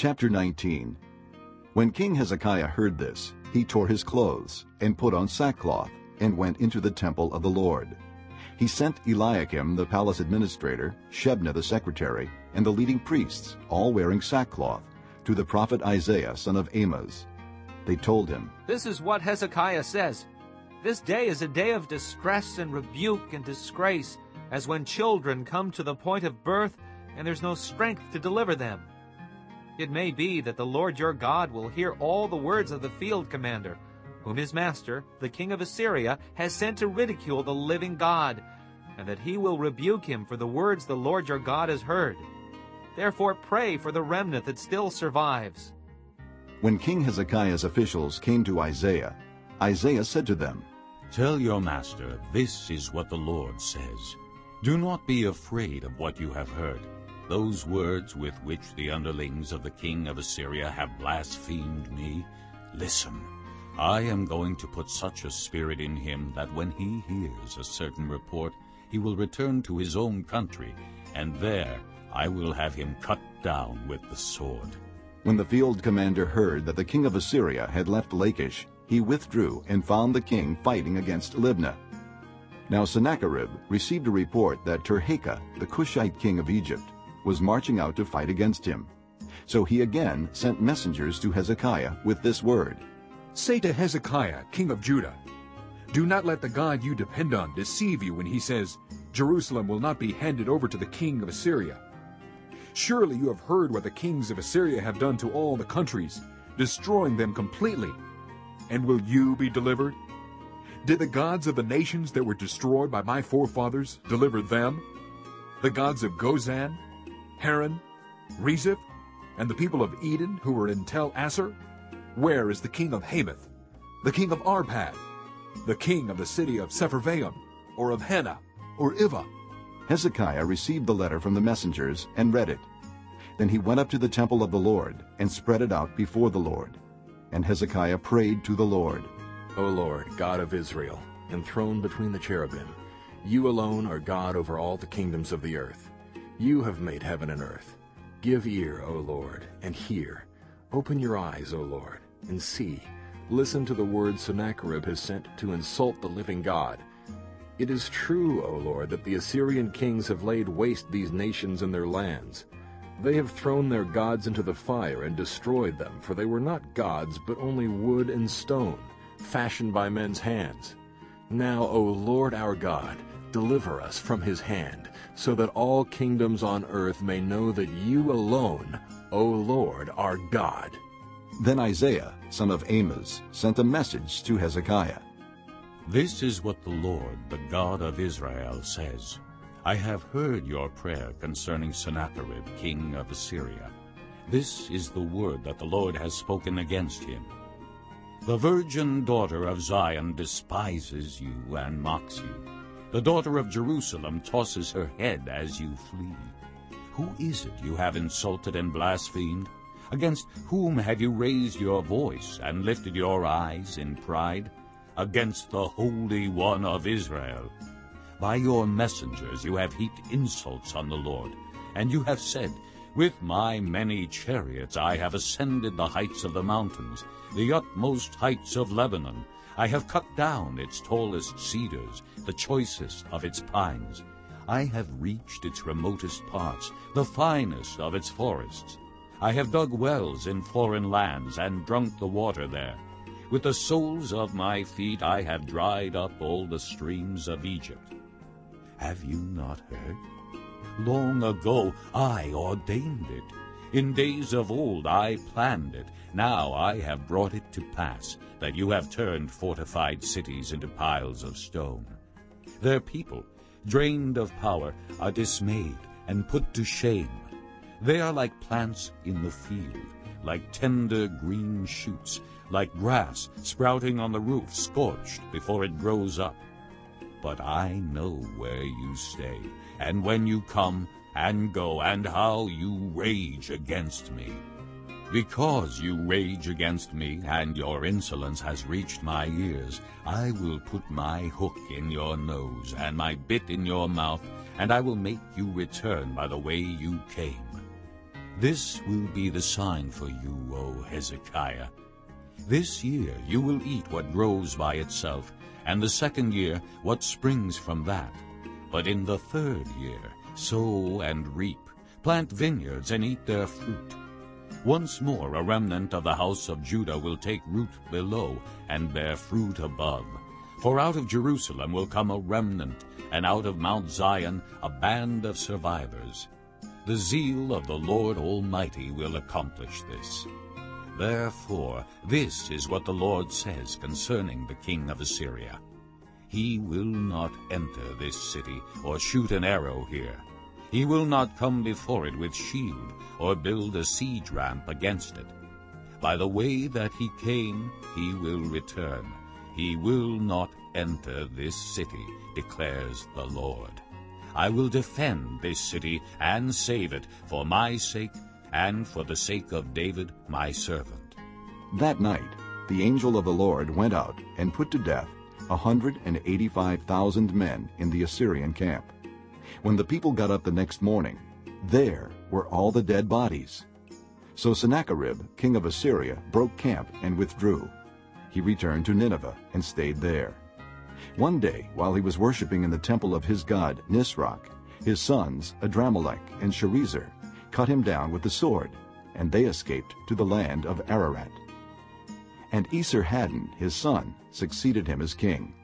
Chapter 19 When King Hezekiah heard this, he tore his clothes, and put on sackcloth, and went into the temple of the Lord. He sent Eliakim the palace administrator, Shebna the secretary, and the leading priests, all wearing sackcloth, to the prophet Isaiah son of Amoz. They told him, This is what Hezekiah says. This day is a day of distress and rebuke and disgrace, as when children come to the point of birth and there's no strength to deliver them. It may be that the Lord your God will hear all the words of the field commander, whom his master, the king of Assyria, has sent to ridicule the living God, and that he will rebuke him for the words the Lord your God has heard. Therefore pray for the remnant that still survives. When King Hezekiah's officials came to Isaiah, Isaiah said to them, Tell your master, this is what the Lord says. Do not be afraid of what you have heard. Those words with which the underlings of the king of Assyria have blasphemed me, listen. I am going to put such a spirit in him that when he hears a certain report, he will return to his own country, and there I will have him cut down with the sword. When the field commander heard that the king of Assyria had left Lachish, he withdrew and found the king fighting against Libnah. Now Sennacherib received a report that Tirhakah, the Cushite king of Egypt, was marching out to fight against him. So he again sent messengers to Hezekiah with this word. Say to Hezekiah, king of Judah, Do not let the God you depend on deceive you when he says, Jerusalem will not be handed over to the king of Assyria. Surely you have heard what the kings of Assyria have done to all the countries, destroying them completely. And will you be delivered? Did the gods of the nations that were destroyed by my forefathers deliver them? The gods of Gozan, Haran, Rezeph, and the people of Eden who were in Tel Assar? Where is the king of Hamath, the king of Arpad, the king of the city of Sepharvaim, or of Hena, or Ivvah? Hezekiah received the letter from the messengers and read it. Then he went up to the temple of the Lord and spread it out before the Lord. And Hezekiah prayed to the Lord. O Lord, God of Israel, enthroned between the cherubim, you alone are God over all the kingdoms of the earth. You have made heaven and earth. Give ear, O Lord, and hear. Open your eyes, O Lord, and see. Listen to the words Sennacherib has sent to insult the living God. It is true, O Lord, that the Assyrian kings have laid waste these nations and their lands. They have thrown their gods into the fire and destroyed them, for they were not gods, but only wood and stone, fashioned by men's hands. Now, O Lord our God, deliver us from his hand, so that all kingdoms on earth may know that you alone, O Lord, are God. Then Isaiah, son of Amoz, sent a message to Hezekiah. This is what the Lord, the God of Israel, says. I have heard your prayer concerning Sennacherib, king of Assyria. This is the word that the Lord has spoken against him. The virgin daughter of Zion despises you and mocks you. The daughter of Jerusalem tosses her head as you flee. Who is it you have insulted and blasphemed? Against whom have you raised your voice and lifted your eyes in pride? Against the Holy One of Israel. By your messengers you have heaped insults on the Lord, and you have said, With my many chariots I have ascended the heights of the mountains, the utmost heights of Lebanon. I have cut down its tallest cedars, the choicest of its pines. I have reached its remotest parts, the finest of its forests. I have dug wells in foreign lands and drunk the water there. With the soles of my feet I have dried up all the streams of Egypt. Have you not heard? Long ago I ordained it. In days of old I planned it. Now I have brought it to pass, that you have turned fortified cities into piles of stone. Their people, drained of power, are dismayed and put to shame. They are like plants in the field, like tender green shoots, like grass sprouting on the roof, scorched before it grows up. But I know where you stay, and when you come and go, and how you rage against me. Because you rage against me, and your insolence has reached my ears, I will put my hook in your nose, and my bit in your mouth, and I will make you return by the way you came. This will be the sign for you, O Hezekiah. This year you will eat what grows by itself, and the second year what springs from that. But in the third year sow and reap, plant vineyards and eat their fruit. Once more a remnant of the house of Judah will take root below and bear fruit above. For out of Jerusalem will come a remnant, and out of Mount Zion a band of survivors. The zeal of the Lord Almighty will accomplish this. Therefore, this is what the Lord says concerning the king of Assyria. He will not enter this city or shoot an arrow here. He will not come before it with shield or build a siege ramp against it. By the way that he came, he will return. He will not enter this city, declares the Lord. I will defend this city and save it for my sake and for the sake of David my servant. That night the angel of the Lord went out and put to death a hundred and eighty-five thousand men in the Assyrian camp. When the people got up the next morning, there were all the dead bodies. So Sennacherib, king of Assyria, broke camp and withdrew. He returned to Nineveh and stayed there. One day, while he was worshiping in the temple of his god Nisroch, his sons Adramelech and Sharezer cut him down with the sword, and they escaped to the land of Ararat. And Esarhaddon, his son, succeeded him as king.